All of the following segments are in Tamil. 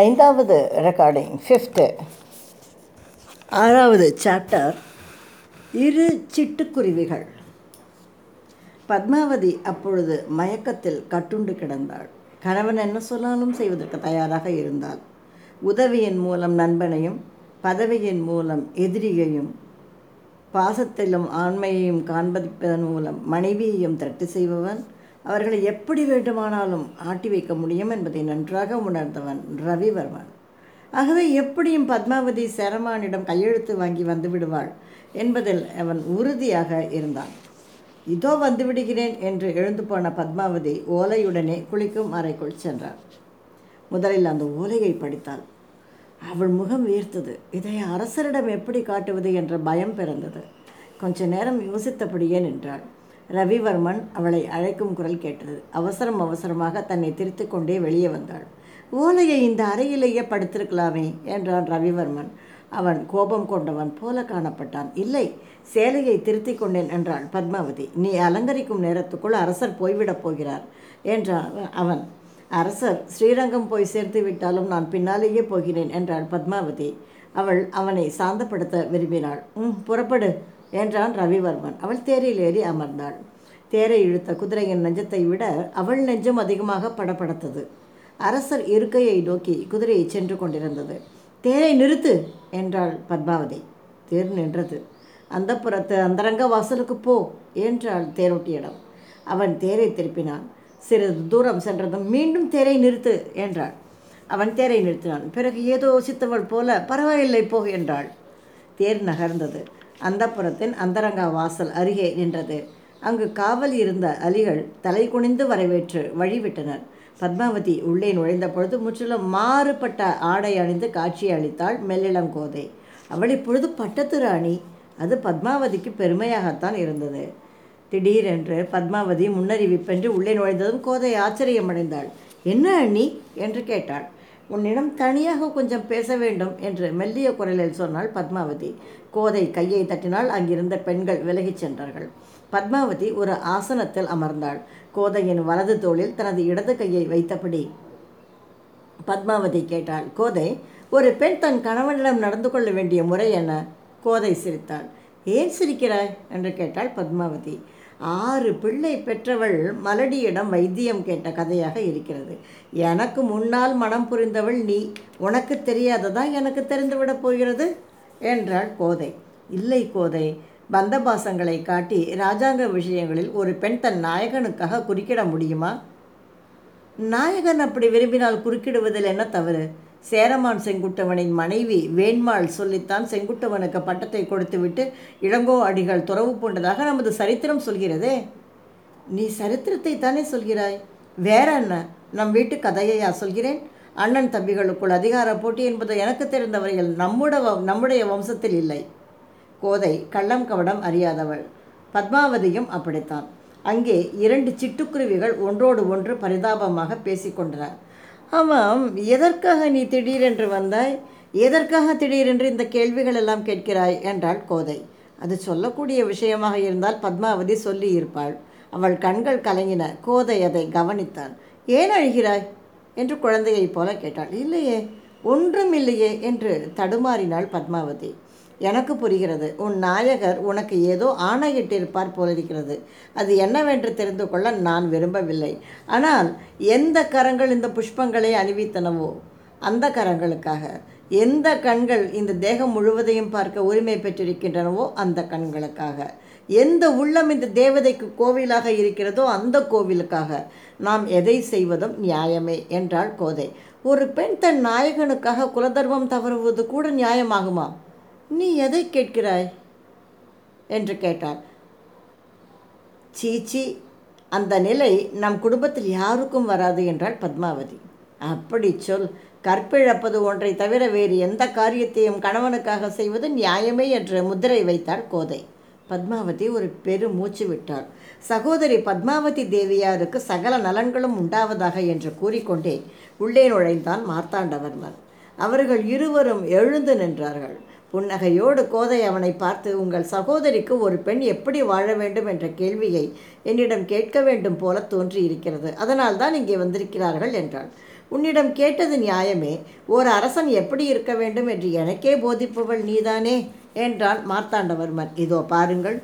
ஐந்தாவது ரெக்கார்டிங் ஃபிஃப்த்து ஆறாவது சாப்டர் இரு சிட்டுக்குருவிகள். பத்மாவதி அப்பொழுது மயக்கத்தில் கட்டுண்டு கிடந்தாள். கணவன் என்ன சொன்னாலும் செய்வதற்கு தயாராக இருந்தாள். உதவியின் மூலம் நண்பனையும் பதவியின் மூலம் எதிரியையும் பாசத்திலும் ஆண்மையையும் காண்பதிப்பதன் மூலம் மனைவியையும் திரட்டு செய்பவன் அவர்களை எப்படி வேண்டுமானாலும் ஆட்டி வைக்க முடியும் என்பதை நன்றாக உணர்ந்தவன் ரவிவர்மன். ஆகவே எப்படியும் பத்மாவதி சேரமானிடம் கையெழுத்து வாங்கி வந்து விடுவாள் என்பதில் அவன் உறுதியாக இருந்தான். இதோ வந்து விடுகிறேன் என்று எழுந்து போன பத்மாவதி ஓலையுடனே குளிக்கும் அறைக்குள் சென்றார் முதலில் அந்த ஓலையை படித்தாள். அவள் முகம் வீர்த்தது இதை அரசரிடம் எப்படி காட்டுவது என்ற பயம் பிறந்தது. கொஞ்ச நேரம் யோசித்தபடியே நின்றாள். ரவிவர்மன் அவளை அழைக்கும் குரல் கேட்டது. அவசரம் அவசரமாக தன்னை திருத்து கொண்டே வெளியே வந்தாள். ஓலையை இந்த அறையிலேயே படுத்திருக்கலாமே என்றான் ரவிவர்மன். அவன் கோபம் கொண்டவன் போல காணப்பட்டான். இல்லை சேலையை திருத்திக் கொண்டேன் என்றாள் பத்மாவதி. நீ அலங்கரிக்கும் நேரத்துக்குள் அரசர் போய்விடப் போகிறார் என்றான் அவன். அரசர் ஸ்ரீரங்கம் போய் சேர்த்து விட்டாலும் நான் பின்னாலேயே போகிறேன் என்றாள் பத்மாவதி. அவள் அவனை சாந்தப்படுத்த விரும்பினாள். ம் புறப்படு. என்றான் ரவிவர்மன். அவள் தேரில் ஏறி அமர்ந்தாள். தேரை இழுத்த குதிரையின் நெஞ்சத்தை விட அவள் நெஞ்சம் அதிகமாக படப்படுத்தது அரசர் இருக்கையை நோக்கி குதிரையை சென்று கொண்டிருந்தது. தேரை நிறுத்து! என்றாள் பத்மாவதி. தேர் நின்றது. அந்த புறத்து அந்தரங்க வாசலுக்கு போ! என்றாள் தேரோட்டியிடம். அவன் தேரை திருப்பினான். சிறிது தூரம் சென்றதும் மீண்டும் தேரை நிறுத்து! என்றாள். அவன் தேரை நிறுத்தினான். பிறகு ஏதோ சித்தவள் போல பரவாயில்லை போ! என்றாள். தேர் நகர்ந்தது. அந்தப்புறத்தின் அந்தரங்கா வாசல் அருகே நின்றது. அங்கு காவல் இருந்த அலிகள் தலை குனிந்து வரவேற்று வழிவிட்டனர். பத்மாவதி உள்ளே நுழைந்த பொழுது முற்றிலும் மாறுபட்ட ஆடை அணிந்து காட்சி அளித்தாள் மெல்லிளங்கோதை அவள் இப்பொழுது பட்டத்து ராணி. அது பத்மாவதிக்கு பெருமையாகத்தான் இருந்தது. திடீரென்று பத்மாவதி முன்னறிவிப்பென்று உள்ளே நுழைந்ததும் கோதை ஆச்சரியமடைந்தாள். என்ன அண்ணி? என்று கேட்டாள். உன்னிடம் தனியாக கொஞ்சம் பேச வேண்டும் என்று மெல்லிய குரலில் சொன்னாள் பத்மாவதி. கோதை கையை தட்டினால் அங்கிருந்த பெண்கள் விலகிச் சென்றார்கள். பத்மாவதி ஒரு ஆசனத்தில் அமர்ந்தாள். கோதையின் வலது தோளில் தனது இடது கையை வைத்தபடி பத்மாவதி கேட்டாள் கோதை ஒரு பெண் தன் கணவனிடம் நடந்து கொள்ள வேண்டிய முறை என்ன? கோதை சிரித்தாள் ஏன் சிரிக்கிறாய்? என்று கேட்டாள் பத்மாவதி. ஆறு பிள்ளை பெற்றவள் மலடியிடம் வைத்தியம் கேட்ட கதையாக இருக்கிறது. எனக்கு முன்னால் மனம் புரிந்தவள் நீ உனக்கு தெரியாததா எனக்கு தெரிந்துவிடப் போகிறது? என்றாள் கோதை. இல்லை கோதை பந்தபாசங்களை காட்டி ராஜாங்க விஷயங்களில் ஒரு பெண் தன் நாயகனுக்காக குறுக்கிட முடியுமா? நாயகன் அப்படி விரும்பினால் குறுக்கிடுவதில் என்ன தவறு? சேரமான் செங்குட்டவனின் மனைவி வேண்மாள் சொல்லித்தான் செங்குட்டவனுக்கு பட்டத்தை கொடுத்துவிட்டு இளங்கோ அடிகள் துறவு பூண்டதாக நமது சரித்திரம் சொல்கிறதே. நீ சரித்திரத்தை தானே சொல்கிறாய்? வேற என்ன? நம் வீட்டு கதையையா சொல்கிறேன்? அண்ணன் தம்பிகளுக்குள் அதிகார போட்டி என்பது எனக்கு தெரிந்தவர்கள் நம்முட நம்முடைய வம்சத்தில் இல்லை. கோதை கள்ளம் கவடம் அறியாதவள். பத்மாவதியும் அப்படித்தான். அங்கே இரண்டு சிட்டுக்குருவிகள் ஒன்றோடு ஒன்று பரிதாபமாக பேசிக்கொண்டன ஆமாம் எதற்காக நீ திடீரென்று வந்தாய்? எதற்காக திடீரென்று இந்த கேள்விகள் எல்லாம் கேட்கிறாய்? என்றாள் கோதை. அது சொல்லக்கூடிய விஷயமாக இருந்தால் பத்மாவதி சொல்லி இருப்பாள் அவள் கண்கள் கலங்கின. கோதை அதை கவனித்தாள் ஏன் அழுகிறாய்? என்று குழந்தையைப் போல கேட்டாள். இல்லையே ஒன்றும் இல்லையே என்று தடுமாறினாள் பத்மாவதி. எனக்கு புரிகிறது. உன் நாயகர் உனக்கு ஏதோ ஆணையிட்டிருப்பார் போலிருக்கிறது. அது என்னவென்று தெரிந்து கொள்ள நான் விரும்பவில்லை. ஆனால் எந்த கரங்கள் இந்த புஷ்பங்களை அணிவித்தனவோ அந்த கரங்களுக்காக எந்த கண்கள் இந்த தேகம் முழுவதையும் பார்க்க உரிமை பெற்றிருக்கின்றனவோ அந்த கண்களுக்காக. எந்த உள்ளம் இந்த தேவதைக்கு கோவிலாக இருக்கிறதோ அந்த கோவிலுக்காக நாம் எதை செய்வதும் நியாயமே என்றாள் கோதை. ஒரு பெண் தன் நாயகனுக்காக குலதர்மம் தவறுவது கூட நியாயமாகுமா? நீ எதை கேட்கிறாய்? என்று கேட்டார். சீச்சி அந்த நிலை நம் குடும்பத்தில் யாருக்கும் வராது என்றாள் பத்மாவதி. அப்படி சொல். கற்பிழப்பது ஒன்றை தவிர வேறு எந்த காரியத்தையும் கணவனுக்காக செய்வது நியாயமே என்று முத்திரை வைத்தாள் கோதை. பத்மாவதி ஒரு பெரு மூச்சு விட்டாள். சகோதரி பத்மாவதி தேவியாருக்கு சகல நலன்களும் உண்டாவதாக என்று கூறிக்கொண்டே உள்ளே நுழைந்தான் மார்த்தாண்டவர்மன். அவர்கள் இருவரும் எழுந்து நின்றார்கள். புன்னகையோடு கோதை அவனை பார்த்து உங்கள் சகோதரிக்கு ஒரு பெண் எப்படி வாழ வேண்டும் என்ற கேள்வியை என்னிடம் கேட்க வேண்டும் போல தோன்றியிருக்கிறது. அதனால் தான் இங்கே வந்திருக்கிறார்கள் என்றாள். உன்னிடம் கேட்டது நியாயமே. ஓர் அரசன் எப்படி இருக்க வேண்டும் என்று எனக்கே போதிப்பவள் நீதானே? என்றான் மார்த்தாண்டவர்மன். இதோ பாருங்கள்.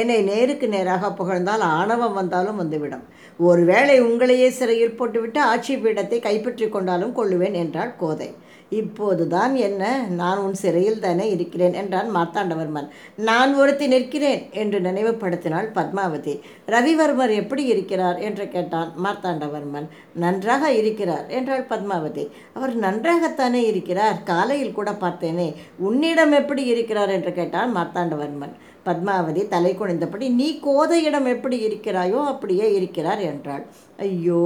என்னை நேருக்கு நேராக புகழ்ந்தால் ஆணவம் வந்தாலும் வந்துவிடும். ஒருவேளை உங்களையே சிறையில் போட்டுவிட்டு ஆட்சி பீடத்தை கைப்பற்றி கொண்டாலும் கொள்ளுவேன் என்றாள் கோதை. இப்போது தான் என்ன? நான் உன் சிறையில் தானே இருக்கிறேன் என்றான் மார்த்தாண்டவர்மன். நான் ஒருத்தி நிற்கிறேன் என்று நினைவுபடுத்தினாள் பத்மாவதி. ரவிவர்மர் எப்படி இருக்கிறார் என்று கேட்டான் மார்த்தாண்டவர்மன். நன்றாக இருக்கிறார் என்றாள் பத்மாவதி. அவர் நன்றாகத்தானே இருக்கிறார். காலையில் கூட பார்த்தேனே. உன்னிடம் எப்படி இருக்கிறார் என்று கேட்டான் மார்த்தாண்டவர்மன். பத்மாவதி தலை குனிந்தபடி நீ கோதையிடம் எப்படி இருக்கிறாயோ அப்படியே இருக்கிறார் என்றாள். ஐயோ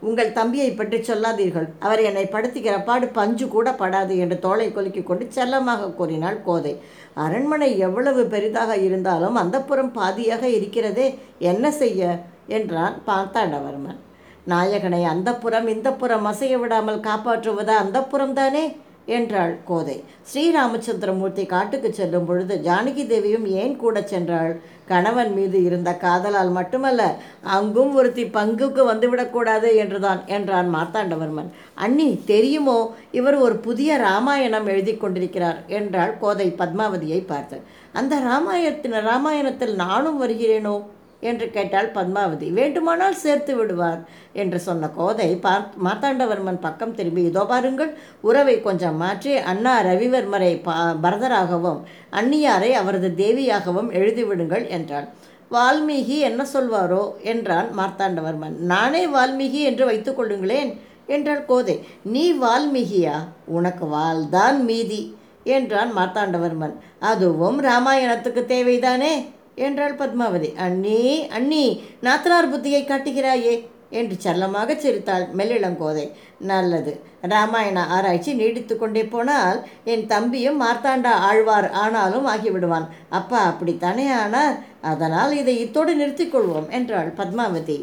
உங்கள் தம்பியை பற்றி சொல்லாதீர்கள். அவர் என்னை படுத்துகிற பாடு பஞ்சு கூட படாது என்று தோளை கொலுக்கி கொண்டு செல்லமாக கூறினாள் கோதை. அரண்மனை எவ்வளவு பெரிதாக இருந்தாலும் அந்தப்புறம் பாதியாக இருக்கிறதே என்ன செய்ய? என்றான் பார்த்தாண்டவர்மன். நாயகனை அந்தப்புறம் இந்தப்புறம் அசைய விடாமல் காப்பாற்றுவது அந்த தானே என்றாள் கோதை. ஸ்ரீராமச்சந்திரமூர்த்தி காட்டுக்கு செல்லும் பொழுது ஜானகி தேவியும் ஏன் கூட சென்றாள்? கணவன் மீது இருந்த காதலால் மட்டுமல்ல அங்கும் ஒருத்தி பங்குக்கு வந்துவிடக்கூடாது என்றுதான் என்றான் மார்த்தாண்டவர்மன். அண்ணி தெரியுமோ இவர் ஒரு புதிய ராமாயணம் எழுதி கொண்டிருக்கிறார் என்றாள் கோதை பத்மாவதியை பார்த்து. அந்த ராமாயணத்தின் ராமாயணத்தில் நானும் வருகிறேனோ? என்று கேட்டாள் பத்மாவதி. வேண்டுமானால் சேர்த்து விடுவார் என்று சொன்ன கோதை பார் மார்த்தாண்டவர்மன் பக்கம் திரும்பி இதோ பாருங்கள் உறவை கொஞ்சம் மாற்றி அண்ணா ரவிவர்மரை பா பரதராகவும் அந்நியாரை அவரது தேவியாகவும் எழுதிவிடுங்கள் என்றாள். வால்மீகி என்ன சொல்வாரோ? என்றான் மார்த்தாண்டவர்மன். நானே வால்மீகி என்று வைத்துக்கொள்ளுங்களேன் என்றாள் கோதை. நீ வால்மீகியா? உனக்கு வால்தான் மீதி என்றான் மார்த்தாண்டவர்மன். அதுவும் ராமாயணத்துக்கு தேவைதானே? என்றாள் பத்மாவதி. அண்ணி அண்ணி நாத்தனார் புத்தியை காட்டுகிறாயே என்று செல்லமாக சிரித்தாள் மெல்லிளங்கோதை. நல்லது. ராமாயண ஆராய்ச்சி நீடித்து கொண்டே போனால் என் தம்பியும் மார்த்தாண்டா ஆழ்வார் ஆனாலும் ஆகிவிடுவான். அப்பா அப்படித்தானே ஆனார்? அதனால் இதை இத்தோடு நிறுத்திக்கொள்வோம் என்றாள் பத்மாவதி.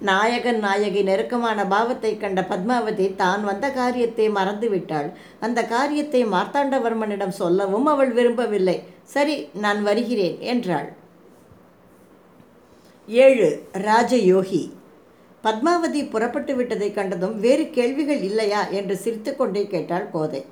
நாயகன் நாயகி நெருக்கமான பாவத்தை கண்ட பத்மாவதி தான் வந்த காரியத்தை மறந்துவிட்டாள். அந்த காரியத்தை மார்த்தாண்டவர்மனிடம் சொல்லவும் அவள் விரும்பவில்லை. சரி நான் வருகிறேன் என்றாள். ஏழு ராஜயோகி. பத்மாவதி புறப்பட்டு விட்டதை கண்டதும் வேறு கேள்விகள் இல்லையா என்று சிரித்துக்கொண்டே கேட்டாள் கோதை.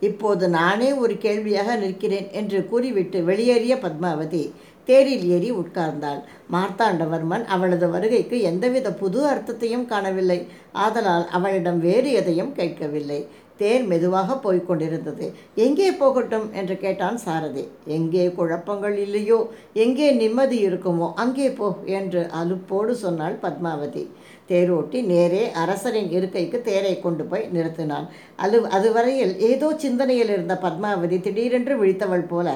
இப்போது நானே ஒரு கேள்வியாக நிற்கிறேன் என்று கூறிவிட்டு வெளியேறிய பத்மாவதி தேரில் ஏறி உட்கார்ந்தாள். மார்த்தாண்டவர்மன் அவளது வருகைக்கு எந்தவித புது அர்த்தத்தையும் காணவில்லை. ஆதலால் அவளிடம் வேறு எதையும் கேட்கவில்லை. தேர் மெதுவாக போய்கொண்டிருந்தது எங்கே போகட்டும்? என்று கேட்டான் சாரதி. எங்கே குழப்பங்கள் இல்லையோ? எங்கே நிம்மதி இருக்குமோ? அங்கே போ என்று அலுப்போடு சொன்னாள் பத்மாவதி. தேரோட்டி நேரே அரசரின் இருக்கைக்கு தேரை கொண்டு போய் நிறுத்தினான். அலு அதுவரையில் ஏதோ சிந்தனையில் இருந்த பத்மாவதி திடீரென்று விழித்தவள் போல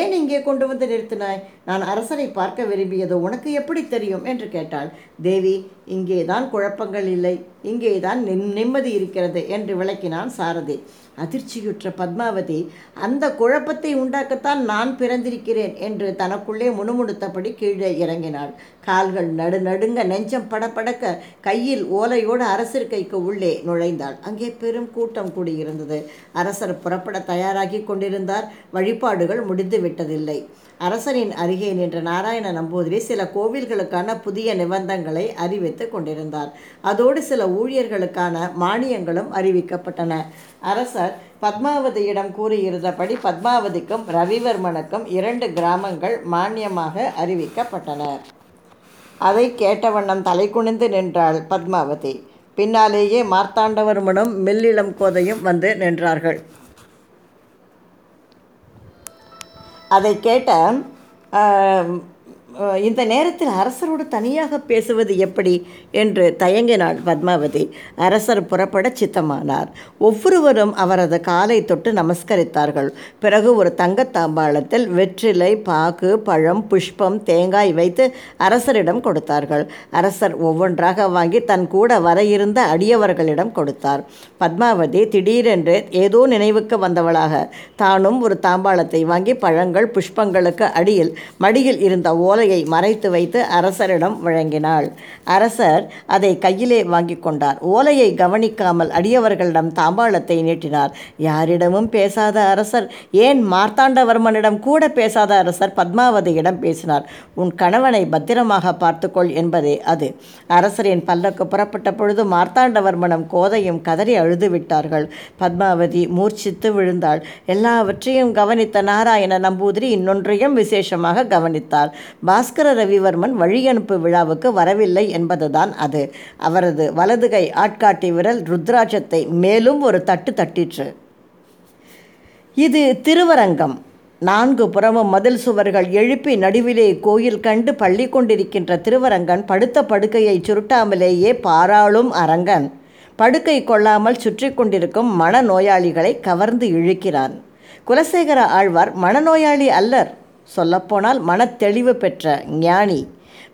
ஏன் இங்கே கொண்டு வந்து நிறுத்தினாய்? நான் அரசரை பார்க்க விரும்பியது உனக்கு எப்படி தெரியும்? என்று கேட்டாள். தேவி இங்கே தான் குழப்பங்கள் இல்லை. இங்கேதான் நிம் நிம்மதி இருக்கிறது என்று விளக்கினான் சாரதி. அதிர்ச்சியுற்ற பத்மாவதி அந்த குழப்பத்தை உண்டாக்கத்தான் நான் பிறந்திருக்கிறேன் என்று தனக்குள்ளே முணுமுணுத்தபடி கீழே இறங்கினாள். கால்கள் நடு நடுங்க நெஞ்சம் படபடக்க கையில் ஓலையோடு அரசர் கைக்கு உள்ளே நுழைந்தாள். அங்கே பெரும் கூட்டம் கூடியிருந்தது. அரசர் புறப்பட தயாராகி கொண்டிருந்தார். வழிபாடுகள் முடிந்து விட்டதில்லை. அரசரின் அருகே நின்ற நாராயண நம்பூதிரி சில கோவில்களுக்கான புதிய நிபந்தங்களை அறிவித்து கொண்டிருந்தார். அதோடு சில ஊழியர்களுக்கான மானியங்களும் அறிவிக்கப்பட்டன. அரசர் பத்மாவதியிடம் கூறியிருந்தபடி பத்மாவதிக்கும் ரவிவர்மனுக்கும் இரண்டு கிராமங்கள் மானியமாக அறிவிக்கப்பட்டன. அதை கேட்ட வண்ணம் தலை குனிந்து நின்றாள் பத்மாவதி. பின்னாலேயே மார்த்தாண்டவர்மனும் மெல்லிளம் கோதையும் வந்து நின்றார்கள். அதை கேட்ட இந்த நேரத்தில் அரசரோடு தனியாக பேசுவது எப்படி என்று தயங்கினாள் பத்மாவதி. அரசர் புறப்பட சித்தமானார். ஒவ்வொருவரும் அவரது காலை தொட்டு நமஸ்கரித்தார்கள். பிறகு ஒரு தங்கத்தாம்பாளத்தில் வெற்றிலை பாக்கு பழம் புஷ்பம் தேங்காய் வைத்து அரசரிடம் கொடுத்தார்கள். அரசர் ஒவ்வொன்றாக வாங்கி தன் கூட வர இருந்த அடியவர்களிடம் கொடுத்தார். பத்மாவதி திடீரென்று ஏதோ நினைவுக்கு வந்தவளாக தானும் ஒரு தாம்பாளத்தை வாங்கி பழங்கள் புஷ்பங்களுக்கு அடியில் மடியில் இருந்த ஓலை மாலையை மறைத்து வைத்து அரசரிடம் வழங்கினாள். அரசர் அதை கையிலே வாங்கி கொண்டார். ஓலையை கவனிக்காமல் அடியவர்களிடம் தாம்பாளத்தை நீட்டினார். யாரிடமும் பேசாத அரசர் ஏன் மார்த்தாண்டவர்மனிடம் கூட பேசாத அரசர் பத்மாவதியிடம் பேசினார். உன் கணவனை பத்திரமாக பார்த்துக்கொள் என்பதே அது. அரசரின் பல்லக்கு புறப்பட்ட பொழுது மார்த்தாண்டவர்மனும் கோதையும் கதறி அழுது விட்டார்கள் பத்மாவதி மூர்ச்சித்து விழுந்தாள். எல்லாவற்றையும் கவனித்த நாராயண நம்பூதிரி இன்னொன்றையும் விசேஷமாக கவனித்தார் பாஸ்கர ரவிவர்மன் வழியனுப்பு விழாவுக்கு வரவில்லை என்பதுதான் அது. அவரது வலதுகை ஆட்காட்டி விரல் ருத்ராட்சத்தை மேலும் ஒரு தட்டு தட்டிற்று. இது திருவரங்கம். நான்கு புறமும் மதில் சுவர்கள் எழுப்பி நடுவிலே கோயில் கண்டு பள்ளி கொண்டிருக்கின்ற திருவரங்கன் படுத்த படுக்கையை சுருட்டாமலேயே பாராளும் அரங்கன். படுக்கை கொள்ளாமல் சுற்றி கொண்டிருக்கும் மனநோயாளிகளை கவர்ந்து இழுக்கிறான். குலசேகர ஆழ்வார் மனநோயாளி அல்லர். சொல்லப்போனால் மனத்தெளிவு பெற்ற ஞானி.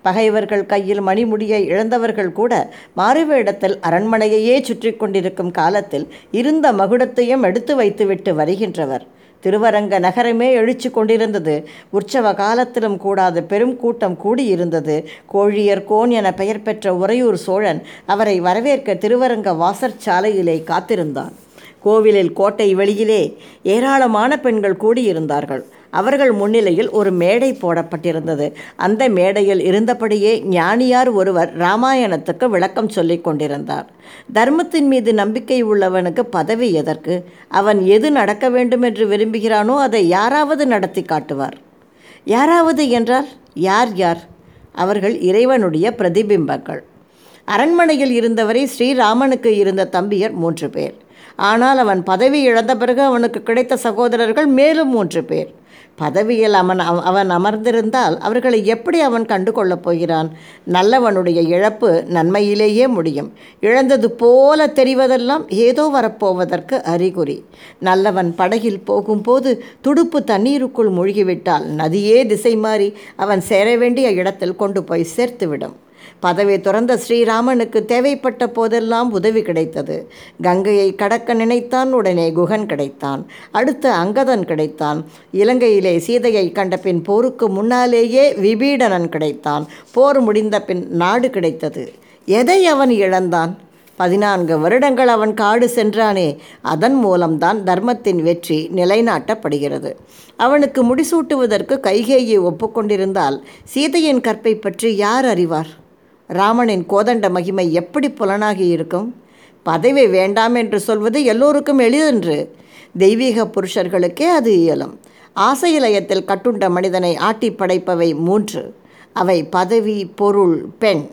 பகைவர்கள் கையில் மணிமுடியை இழந்தவர்கள் கூட மாறுவேடத்தில் அரண்மனையையே சுற்றி கொண்டிருக்கும் காலத்தில் இருந்த மகுடத்தையும் எடுத்து வைத்துவிட்டு வருகின்றவர். திருவரங்க நகரமே எழுச்சி கொண்டிருந்தது. உற்சவ காலத்திலும் கூடாத பெரும் கூட்டம் கூடியிருந்தது. கோழியர் கோன் என பெயர் பெற்ற உறையூர் சோழன் அவரை வரவேற்க திருவரங்க வாசற்சாலையிலே காத்திருந்தான். கோவிலில் கோட்டை வெளியிலே ஏராளமான பெண்கள் கூடியிருந்தார்கள். அவர்கள் முன்னிலையில் ஒரு மேடை போடப்பட்டிருந்தது. அந்த மேடையில் இருந்தபடியே ஞானியார் ஒருவர் ராமாயணத்துக்கு விளக்கம் சொல்லிக் கொண்டிருந்தார். தர்மத்தின் மீது நம்பிக்கை உள்ளவனுக்கு பதவி எதற்கு? அவன் எது நடக்க வேண்டும் என்று விரும்புகிறானோ அதை யாராவது நடத்தி காட்டுவார். யாராவது என்றால் யார் யார்? அவர்கள் இறைவனுடைய பிரதிபிம்பங்கள். அரண்மனையில் இருந்தவரை ஸ்ரீராமனுக்கு இருந்த தம்பியர் மூன்று பேர். ஆனால் அவன் பதவி இழந்த பிறகு அவனுக்கு கிடைத்த சகோதரர்கள் மேலும் மூன்று பேர். பதவியில் அவன் அவன் அமர்ந்திருந்தால் அவர்களை எப்படி அவன் கண்டு கொள்ளப் போகிறான்? நல்லவனுடைய இழப்பு நன்மையிலேயே முடியும். இழந்தது போல தெரிவதெல்லாம் ஏதோ வரப்போவதற்கு அறிகுறி. நல்லவன் படகில் போகும்போது துடுப்பு தண்ணீருக்குள் மூழ்கிவிட்டால் நதியே திசை மாறி அவன் சேர வேண்டிய இடத்தில் கொண்டு போய் சேர்த்துவிடும். பதவி துறந்த ஸ்ரீராமனுக்கு தேவைப்பட்ட போதெல்லாம் உதவி கிடைத்தது. கங்கையை கடக்க நினைத்தான் உடனே குகன் கிடைத்தான். அடுத்து அங்கதன் கிடைத்தான். இலங்கையிலே சீதையை கண்ட பின் போருக்கு முன்னாலேயே விபீடனன் கிடைத்தான். போர் முடிந்த பின் நாடு கிடைத்தது. எதை அவன் இழந்தான்? பதினான்கு வருடங்கள் அவன் காடு சென்றானே. அதன் மூலம்தான் தர்மத்தின் வெற்றி நிலைநாட்டப்படுகிறது. அவனுக்கு முடிசூட்டுவதற்கு கைகேயை ஒப்புக்கொண்டிருந்தால் சீதையின் கற்பை பற்றி யார் அறிவார்? ராமனின் கோதண்ட மகிமை எப்படி புலனாகி இருக்கும்? பதவி வேண்டாம் என்று சொல்வது எல்லோருக்கும் எளிதென்று. தெய்வீக புருஷர்களுக்கே அது இயலும். ஆசையிலயத்தில் கட்டுண்ட மனிதனை ஆட்டி படைப்பவை மூன்று. அவை பதவி பொருள் பெண்.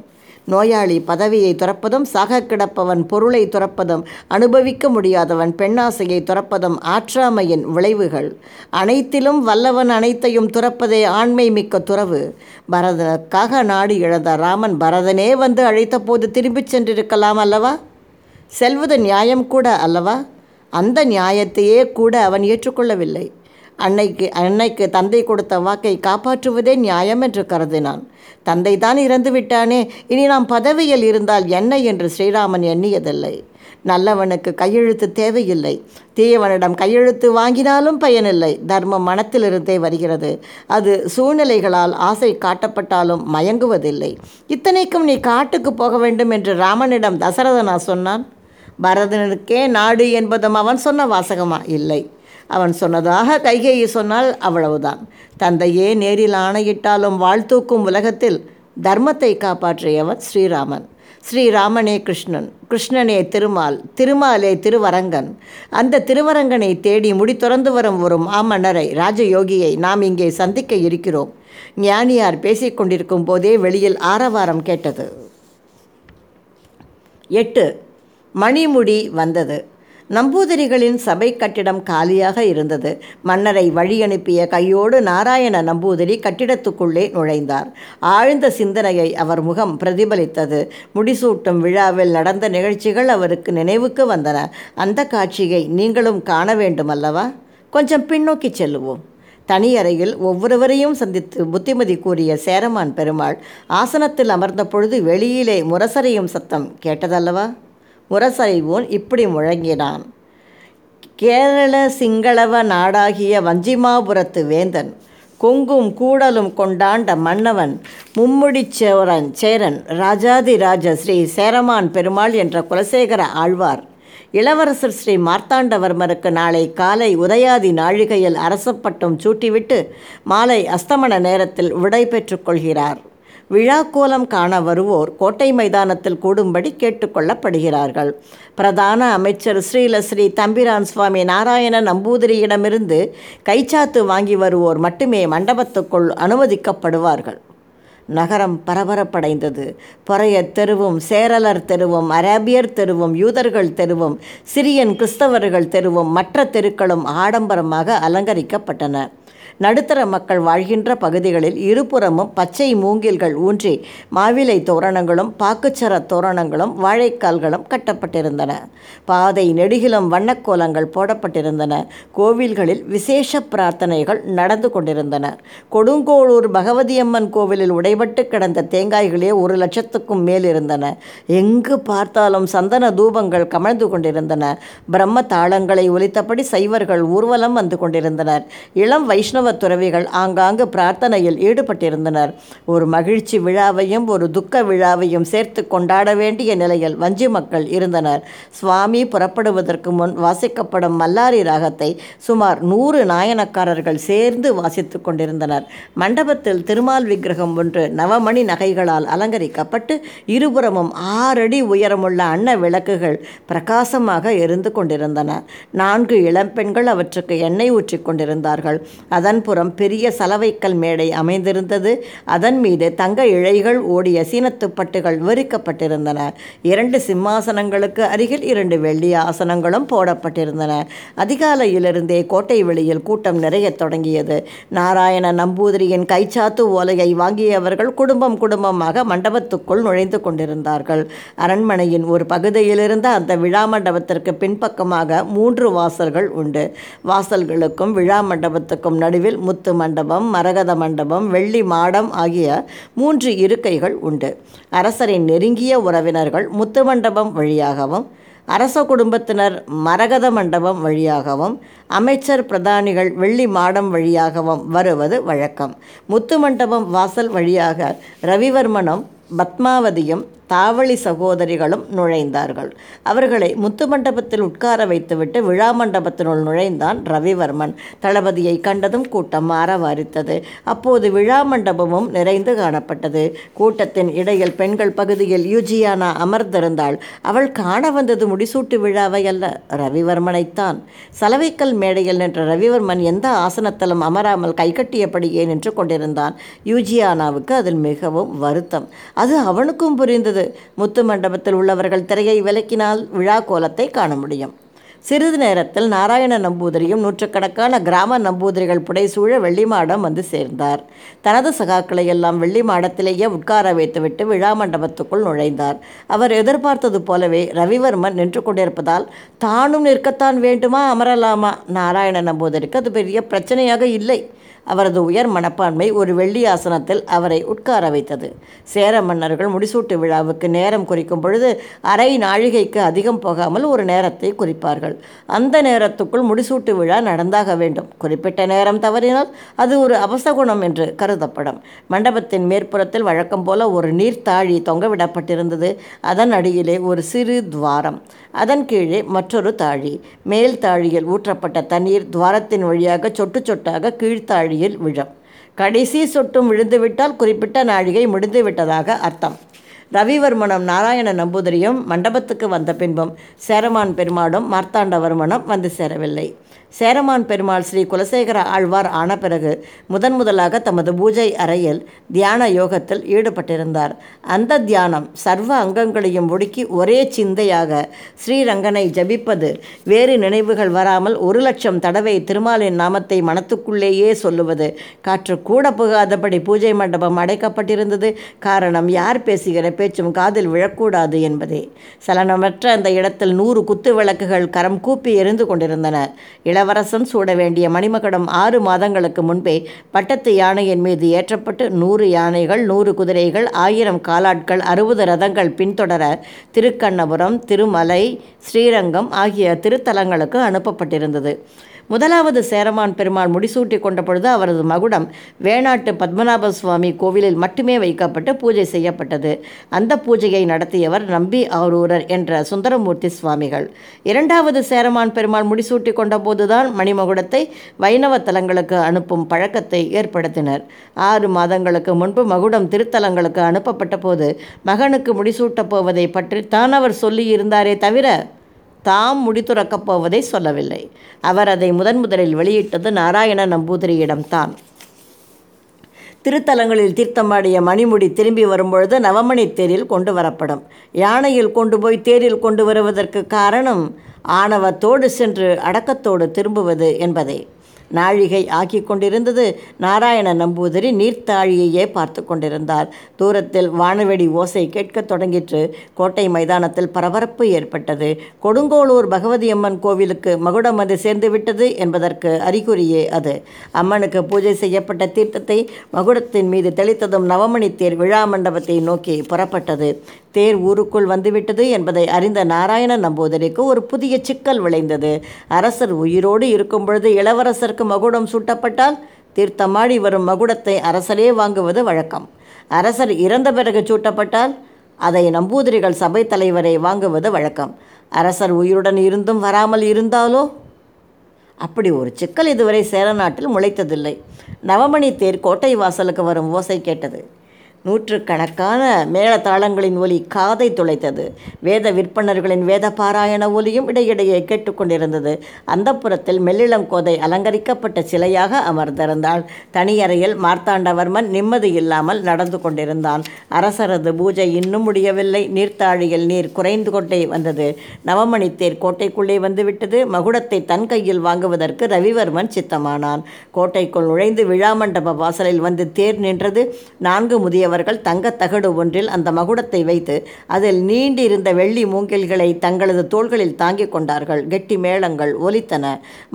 நோயாளி பதவியை துறப்பதும் சாக கிடப்பவன் பொருளை துறப்பதும் அனுபவிக்க முடியாதவன் பெண்ணாசையை துறப்பதும் ஆற்றாமையின் விளைவுகள். அனைத்திலும் வல்லவன் அனைத்தையும் துறப்பதே ஆண்மை மிக்க துறவு. பரதனுக்காக நாடு இழந்த ராமன் பரதனே வந்து அழைத்த போது திரும்பிச் சென்றிருக்கலாம் அல்லவா? செல்வது நியாயம் கூட அல்லவா? அந்த நியாயத்தையே கூட அவன் ஏற்றுக்கொள்ளவில்லை. அன்னைக்கு அன்னைக்கு தந்தை கொடுத்த வாக்கை காப்பாற்றுவதே நியாயம் என்று கருதினான். தந்தை தான் இறந்து விட்டானே இனி நாம் பதவியில் இருந்தால் என்ன என்று ஸ்ரீராமன் எண்ணியதில்லை. நல்லவனுக்கு கையெழுத்து தேவையில்லை. தீயவனிடம் கையெழுத்து வாங்கினாலும் பயனில்லை. தர்மம் மனத்திலிருந்தே வருகிறது. அது சூழ்நிலைகளால் ஆசை காட்டப்பட்டாலும் மயங்குவதில்லை. இத்தனைக்கும் நீ காட்டுக்கு போக வேண்டும் என்று ராமனிடம் தசரதனா சொன்னான். பரதனுக்கே நாடு என்பதும் அவன் சொன்ன வாசகமா? இல்லை. அவன் சொன்னதாக கைகேயி சொன்னால் அவ்வளவுதான். தந்தையே நேரில் ஆணையிட்டாலும் வாழ்த்தூக்கும் உலகத்தில் தர்மத்தை காப்பாற்றியவன் ஸ்ரீராமன். ஸ்ரீராமனே கிருஷ்ணன். கிருஷ்ணனே திருமால். திருமாலே திருவரங்கன். அந்த திருவரங்கனை தேடி முடி துறந்து வரும் ஒரு மாமன்னரை ராஜயோகியை நாம் இங்கே சந்திக்க இருக்கிறோம். ஞானியார் பேசிக்கொண்டிருக்கும் போதே வெளியில் ஆரவாரம் கேட்டது. எட்டு. மணிமுடி வந்தது. நம்பூதிரிகளின் சபை கட்டிடம் காலியாக இருந்தது. மன்னரை வழியனுப்பிய கையோடு நாராயண நம்பூதிரி கட்டிடத்துக்குள்ளே நுழைந்தார். ஆழ்ந்த சிந்தனையை அவர் முகம் பிரதிபலித்தது. முடிசூட்டும் விழாவில் நடந்த நிகழ்ச்சிகள் அவருக்கு நினைவுக்கு வந்தன. அந்த காட்சியை நீங்களும் காண வேண்டும் அல்லவா கொஞ்சம் பின்னோக்கி செல்லுவோம். தனி அறையில் ஒவ்வொருவரையும் சந்தித்து புத்திமதி கூறிய சேரமான் பெருமாள் ஆசனத்தில் அமர்ந்த பொழுது வெளியிலே முரசறையும் சத்தம் கேட்டதல்லவா? முரசறைவோன் இப்படி முழங்கினான். கேரள சிங்களவ நாடாகிய வஞ்சிமாபுரத்து வேந்தன் கொங்கும் கூடலும் கொண்டாண்ட மன்னவன் மும்முடிச்சோரன் சேரன் ராஜாதி ராஜ ஸ்ரீ சேரமான் பெருமாள் என்ற குலசேகர ஆழ்வார் இளவரசர் ஸ்ரீ மார்த்தாண்டவர்மருக்கு நாளை காலை உதயாதி நாழிகையில் அரசப்பட்டம் சூட்டிவிட்டு மாலை அஸ்தமன நேரத்தில் விடை பெற்றுக்கொள்கிறார் விழா விழாக்கோலம் காண வருவோர் கோட்டை மைதானத்தில் கூடும்படி கேட்டுக்கொள்ளப்படுகிறார்கள். பிரதான அமைச்சர் ஸ்ரீலஸ்ரீ தம்பிரான் சுவாமி நாராயண நம்பூதிரியிடமிருந்து கைச்சாத்து வாங்கி வருவோர் மட்டுமே மண்டபத்துக்குள் அனுமதிக்கப்படுவார்கள். நகரம் பரபரப்படைந்தது. பொறையர் தெருவும் சேரலர் தெருவும் அரேபியர் தெருவும் யூதர்கள் தெருவும் சிரியன் கிறிஸ்தவர்கள் தெருவும் மற்ற தெருக்களும் ஆடம்பரமாக அலங்கரிக்கப்பட்டன. நடுத்தர மக்கள் வாழ்கின்ற பகுதிகளில் இருபுறமும் பச்சை மூங்கில்கள் ஊன்றி மாவிலை தோரணங்களும் பாக்குச்சர தோரணங்களும் வாழைக்கால்களும் கட்டப்பட்டிருந்தன. பாதை நெடுகிலும் வண்ணக்கோலங்கள் போடப்பட்டிருந்தன. கோவில்களில் விசேஷ பிரார்த்தனைகள் நடந்து கொண்டிருந்தன. கொடுங்கோளூர் பகவதியம்மன் கோவிலில் உடைபட்டு கிடந்த தேங்காய்களே ஒரு லட்சத்துக்கும் மேல் இருந்தன. எங்கு பார்த்தாலும் சந்தன தூபங்கள் கமழ்ந்து கொண்டிருந்தன. பிரம்ம தாளங்களை ஒலித்தபடி சைவர்கள் ஊர்வலம் வந்து கொண்டிருந்தனர். இளம் வைஷ்ணவ துறவிகள் ஆங்காங்கு பிரார்த்தனையில் ஈடுபட்டிருந்தனர். ஒரு மகிழ்ச்சி விழாவையும் ஒரு துக்க விழாவையும் சேர்த்து கொண்டாட வேண்டிய நிலையில் வஞ்சி மக்கள் இருந்தனர். சுவாமி புறப்படுவதற்கு முன் வாசிக்கப்படும் மல்லாரி ராகத்தை சுமார் நூறு நாயனக்காரர்கள் சேர்ந்து வாசித்துக் கொண்டிருந்தனர். மண்டபத்தில் திருமால் விக்கிரகம் ஒன்று நவமணி நகைகளால் அலங்கரிக்கப்பட்டு இருபுறமும் ஆறடி உயரமுள்ள அன்ன விளக்குகள் பிரகாசமாக எரிந்து கொண்டிருந்தன. நான்கு இளம்பெண்கள் அவற்றுக்கு எண்ணெய் ஊற்றிக் கொண்டிருந்தார்கள். அதன் அதன்புறம் பெரிய சலவைக்கல் மேடை அமைந்திருந்தது. அதன் மீது தங்க இழைகள் ஓடிய சீனத்துப்பட்டுகள் விரிக்கப்பட்டிருந்தன இரண்டு சிம்மாசனங்களுக்கு அருகில் இரண்டு வெள்ளி ஆசனங்களும் போடப்பட்டிருந்தன. அதிகாலையிலிருந்தே கோட்டை வெளியில் கூட்டம் நிறைய தொடங்கியது. நாராயண நம்பூதிரியின் கைச்சாத்து ஓலையை வாங்கியவர்கள் குடும்பம் குடும்பமாக மண்டபத்துக்குள் நுழைந்து கொண்டிருந்தார்கள். அரண்மனையின் ஒரு பகுதியிலிருந்து அந்த விழா மண்டபத்திற்கு பின்பக்கமாக மூன்று வாசல்கள் உண்டு. வாசல்களுக்கும் விழா மண்டபத்துக்கும் நடுவில் முத்து மண்டபம் மரகத மண்டபம் வெள்ளி மாடம் ஆகிய மூன்று இருக்கைகள் உண்டு. அரசரின் நெருங்கிய உறவினர்கள் முத்து மண்டபம் வழியாகவும் அரச குடும்பத்தினர் மரகத மண்டபம் வழியாகவும் அமைச்சர் பிரதானிகள் வெள்ளி மாடம் வழியாகவும் வருவது வழக்கம். முத்து மண்டபம் வாசல் வழியாக ரவிவர்மனும் பத்மாவதியும் தாவளி சகோதரிகளும் நுழைந்தார்கள். அவர்களை முத்து மண்டபத்தில் உட்கார வைத்துவிட்டு விழா மண்டபத்தினுள் நுழைந்தான் ரவிவர்மன். தளபதியை கண்டதும் கூட்டம் மாறவாரித்தது அப்போது விழா மண்டபமும் நிறைந்து காணப்பட்டது. கூட்டத்தின் இடையில் பெண்கள் பகுதியில் யூஜியானா அமர்ந்திருந்தாள். அவள் காண வந்தது முடிசூட்டு விழாவை அல்ல ரவிவர்மனைத்தான். சலவைக்கல் மேடையில் நின்ற ரவிவர்மன் எந்த ஆசனத்திலும் அமராமல் கைகட்டியபடியே நின்று கொண்டிருந்தான். யூஜியானாவுக்கு அதில் மிகவும் வருத்தம். அது அவனுக்கும் புரிந்தது. முத்து மண்டபத்தில் உள்ளவர்கள் திரையை விலக்கினால் விழா கோலத்தை காண முடியும். சிறிது நேரத்தில் நாராயண நம்பூதிரியும் நூற்றுக்கணக்கான கிராம நம்பூதிரிகள் புடைசூழ வெள்ளி மாடம் வந்து சேர்ந்தார். தனது சகாக்களை எல்லாம் வெள்ளி மாடத்திலேயே உட்கார வைத்துவிட்டு விழா மண்டபத்துக்குள் நுழைந்தார். அவர் எதிர்பார்த்தது போலவே ரவிவர்மன் நின்று கொண்டிருப்பதால் தானும் நிற்கத்தான் வேண்டுமா? அமரலாமா? நாராயண நம்பூதிரிக்கு அது பெரிய பிரச்சனையாக இல்லை. அவரது உயர் மனப்பான்மை ஒரு வெள்ளி ஆசனத்தில் அவரை உட்கார வைத்தது. சேர மன்னர்கள் முடிசூட்டு விழாவுக்கு நேரம் குறிக்கும் பொழுது அரை நாழிகைக்கு அதிகம் போகாமல் ஒரு நேரத்தை குறிப்பார்கள். அந்த நேரத்துக்குள் முடிசூட்டு விழா நடந்தாக வேண்டும். குறிப்பிட்ட நேரம் தவறினால் அது ஒரு அபசகுணம் என்று கருதப்படும். மண்டபத்தின் மேற்புறத்தில் வழக்கம் போல ஒரு நீர்த்தாழி தொங்கவிடப்பட்டிருந்தது. அதன் அடியிலே ஒரு சிறு துவாரம். அதன் கீழே மற்றொரு தாழி. மேல் தாழியில் ஊற்றப்பட்ட தண்ணீர் துவாரத்தின் வழியாக சொட்டு சொட்டாக கீழ்த்தாழி நாழியில் விழும். கடைசி சொட்டும் விழுந்துவிட்டால் குறிப்பிட்ட நாழிகை முடிந்து விட்டதாக அர்த்தம். ரவிவர்மனும் நாராயண நம்பூதிரியும் மண்டபத்துக்கு வந்த பின்பும் சேரமான் பெருமாளும் மார்த்தாண்டவர்மனும் வந்து சேரவில்லை. சேரமான் பெருமாள் ஸ்ரீ குலசேகர ஆழ்வார் ஆன பிறகு முதன் முதலாக தமது பூஜை அறையில் தியான யோகத்தில் ஈடுபட்டிருந்தார். அந்த தியானம் சர்வ அங்கங்களையும் ஒடுக்கி ஒரே சிந்தையாக ஸ்ரீரங்கனை ஜபிப்பது வேறு நினைவுகள் வராமல் ஒரு லட்சம் தடவை திருமாலின் நாமத்தை மனத்துக்குள்ளேயே சொல்லுவது காற்று கூட புகாதபடி பூஜை மண்டபம் அடைக்கப்பட்டிருந்தது. காரணம் யார் பேசுகிற பேச்சும் காதில் விழக்கூடாது என்பதே. சலனமற்ற அந்த இடத்தில் நூறு குத்து விளக்குகள் கரம் கூப்பி எரிந்து கொண்டிருந்தன. இளவரசன் சூட வேண்டிய மணிமகடம் ஆறு மாதங்களுக்கு முன்பே பட்டத்து யானையின் மீது ஏற்றப்பட்டு நூறு யானைகள் நூறு குதிரைகள் ஆயிரம் காலாட்கள் அறுபது ரதங்கள் பின்தொடர திருக்கண்ணபுரம் திருமலை ஸ்ரீரங்கம் ஆகிய திருத்தலங்களுக்கு அனுப்பப்பட்டிருந்தது. முதலாவது சேரமான் பெருமாள் முடிசூட்டி கொண்ட பொழுது அவரது மகுடம் வேணாட்டு பத்மநாப சுவாமி கோவிலில் மட்டுமே வைக்கப்பட்டு பூஜை செய்யப்பட்டது. அந்த பூஜையை நடத்தியவர் நம்பி ஆரூரர் என்ற சுந்தரமூர்த்தி சுவாமிகள். இரண்டாவது சேரமான் பெருமாள் முடிசூட்டி கொண்டபோதுதான் மணிமகுடத்தை வைணவ தலங்களுக்கு அனுப்பும் பழக்கத்தை ஏற்படுத்தினர். ஆறு மாதங்களுக்கு முன்பு மகுடம் திருத்தலங்களுக்கு அனுப்பப்பட்ட போது மகனுக்கு முடிசூட்டப் போவதை பற்றி தான் அவர் சொல்லியிருந்தாரே தவிர தாம் முடித்துறக்கப் போவதை சொல்லவில்லை. அவர் அதை முதன் முதலில் வெளியிட்டது நாராயண நம்பூதிரியிடம்தான் திருத்தலங்களில் தீர்த்தமாடிய மணிமுடி திரும்பி வரும்பொழுது நவமணி தேரில் கொண்டு வரப்படும். யானையில் கொண்டு போய் தேரில் கொண்டு வருவதற்கு காரணம் ஆணவத்தோடு சென்று அடக்கத்தோடு திரும்புவது என்பதே. நாழிகை ஆக்கி கொண்டிருந்தது. நாராயண நம்பூதிரி நீர்த்தாழியையே பார்த்து கொண்டிருந்தார். தூரத்தில் வானவெடி ஓசை கேட்கத் தொடங்கிற்று. கோட்டை மைதானத்தில் பரபரப்பு ஏற்பட்டது. கொடுங்கோளூர் பகவதி அம்மன் கோவிலுக்கு மகுடம் வந்து சேர்ந்து விட்டது என்பதற்கு அறிகுறியே அது. அம்மனுக்கு பூஜை செய்யப்பட்ட தீர்த்தத்தை மகுடத்தின் மீது தெளித்ததும் நவமணி தேர் விழா மண்டபத்தை நோக்கி புறப்பட்டது. தேர் ஊருக்குள் வந்துவிட்டது என்பதை அறிந்த நாராயண நம்பூதிரிக்கு ஒரு புதிய சிக்கல் விளைந்தது. அரசர் உயிரோடு இருக்கும் பொழுது இளவரசருக்கு மகுடம் சூட்டப்பட்டால் தீர்த்தமாடி வரும் மகுடத்தை அரசரே வாங்குவது வழக்கம். அரசர் இறந்த பிறகு சூட்டப்பட்டால் அதை நம்பூதிரிகள் சபை தலைவரை வாங்குவது வழக்கம். அரசர் உயிருடன் இருந்தும் வராமல் இருந்தாலோ? அப்படி ஒரு சிக்கல் இதுவரை சேர நாட்டில் முளைத்ததில்லை. நவமணி தேர் கோட்டை வாசலுக்கு வரும் ஓசை கேட்டது. நூற்றுக்கணக்கான மேளதாளங்களின் ஒலி காதை துளைத்தது. வேத விற்பனர்களின் வேத பாராயண ஒலியும் இடையிடையே கேட்டுக்கொண்டிருந்தது. அந்த புறத்தில் மெல்லிளங்கோதை அலங்கரிக்கப்பட்ட சிலையாக அமர்ந்திருந்தாள். தனியறையில் மார்த்தாண்டவர்மன் நிம்மதி இல்லாமல் நடந்து கொண்டிருந்தான். அரசரது பூஜை இன்னும் முடியவில்லை. நீர்த்தாழியில் நீர் குறைந்து கொண்டே வந்தது. நவமணி தேர் கோட்டைக்குள்ளே வந்துவிட்டது. மகுடத்தை தன் கையில் வாங்குவதற்கு ரவிவர்மன் சித்தமானான். கோட்டைக்குள் நுழைந்து விழாமண்டப வாசலில் வந்து தேர் நின்றது. நான்கு முதியவர் அவர்கள் தகடு ஒன்றில் அந்த மகுடத்தை வைத்து அதில் நீண்டிருந்த வெள்ளி மூங்கில்களை தங்களது தோள்களில் தாங்கிக் கொண்டார்கள். கெட்டி மேளங்கள் ஒலித்தன.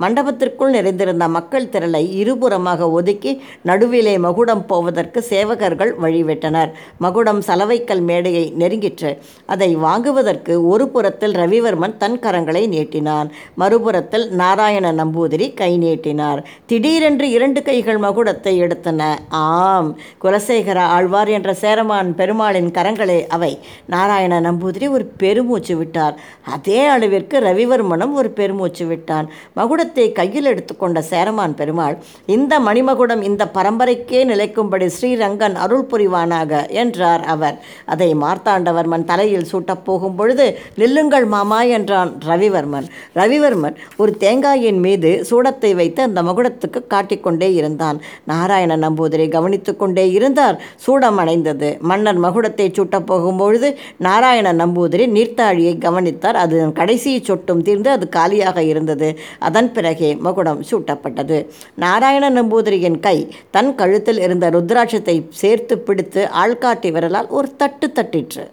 மண்டபத்திற்குள் நிறைந்திருந்த மக்கள் திரளை இருபுறமாக ஒதுக்கி நடுவிலே மகுடம் போவதற்கு சேவகர்கள் வழிவிட்டனர். மகுடம் சலவைக்கல் மேடையை நெருங்கிற்று. அதை வாங்குவதற்கு ஒரு புறத்தில் ரவிவர்மன் தன் கரங்களை நீட்டினான். மறுபுறத்தில் நாராயண நம்பூதிரி கை நீட்டினார். திடீரென்று இரண்டு கைகள் மகுடத்தை எடுத்தன. ஆம் குலசேகர ஆழ்வார் என்ற சேரமான் பெருமாளின் கரங்களே அவை. நாராயண நம்பூதிரி ஒரு பெருமூச்சு விட்டார். அதே அளவிற்கு ரவிவர்மனும் ஒரு பெருமூச்சு விட்டான். மகுடத்தை கையில் எடுத்துக்கொண்ட சேரமான் பெருமாள் இந்த மணிமகுடம் இந்த பரம்பரைக்கே நிலைக்கும்படி ஸ்ரீரங்கன் அருள் புரிவானாக? என்றார் அவர். அதை மார்த்தாண்டவர்மன் தலையில் சூட்டப் போகும் பொழுது நில்லுங்கள் மாமா என்றான் ரவிவர்மன். ரவிவர்மன் ஒரு தேங்காயின் மீது சூடத்தை வைத்து அந்த மகுடத்துக்கு காட்டிக்கொண்டே இருந்தான். நாராயண நம்பூதிரி கவனித்துக்கொண்டே இருந்தார். சூடம் அடைந்தது மன்னர் மகுடத்தை சூட்டப் போகும்பொழுது நாராயண நம்பூதிரி நீர்த்தாழியை கவனித்தார். அது கடைசி சொட்டும் தீர்ந்து அது காலியாக இருந்தது. அதன் பிறகே மகுடம் சூட்டப்பட்டது. நாராயண நம்பூதிரியின் கை தன் கழுத்தில் இருந்த ருத்ராட்சத்தை சேர்த்து பிடித்து ஆள்காட்டி விரலால் ஒரு தட்டு தட்டிற்று.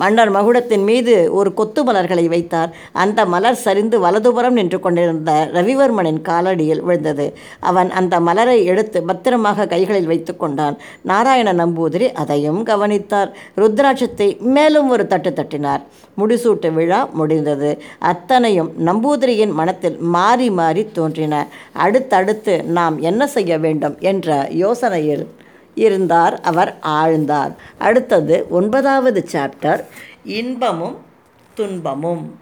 மன்னர் மகுடத்தின் மீது ஒரு கொத்து மலர்களை வைத்தார். அந்த மலர் சரிந்து வலதுபுறம் நின்று கொண்டிருந்த ரவிவர்மனின் காலடியில் விழுந்தது. அவன் அந்த மலரை எடுத்து பத்திரமாக கைகளில் வைத்து கொண்டான். நாராயண நம்பூதிரி அதையும் கவனித்தார். ருத்ராட்சத்தை மேலும் ஒரு தட்டு தட்டினார். முடிசூட்டு விழா முடிந்தது. அத்தனையும் நம்பூதிரியின் மனத்தில் மாறி மாறி தோன்றின. அடுத்தடுத்து நாம் என்ன செய்ய வேண்டும் என்ற யோசனையில் இருந்தார் அவர் ஆழ்ந்தார். அடுத்தது ஒன்பதாவது சாப்டர் இன்பமும் துன்பமும்.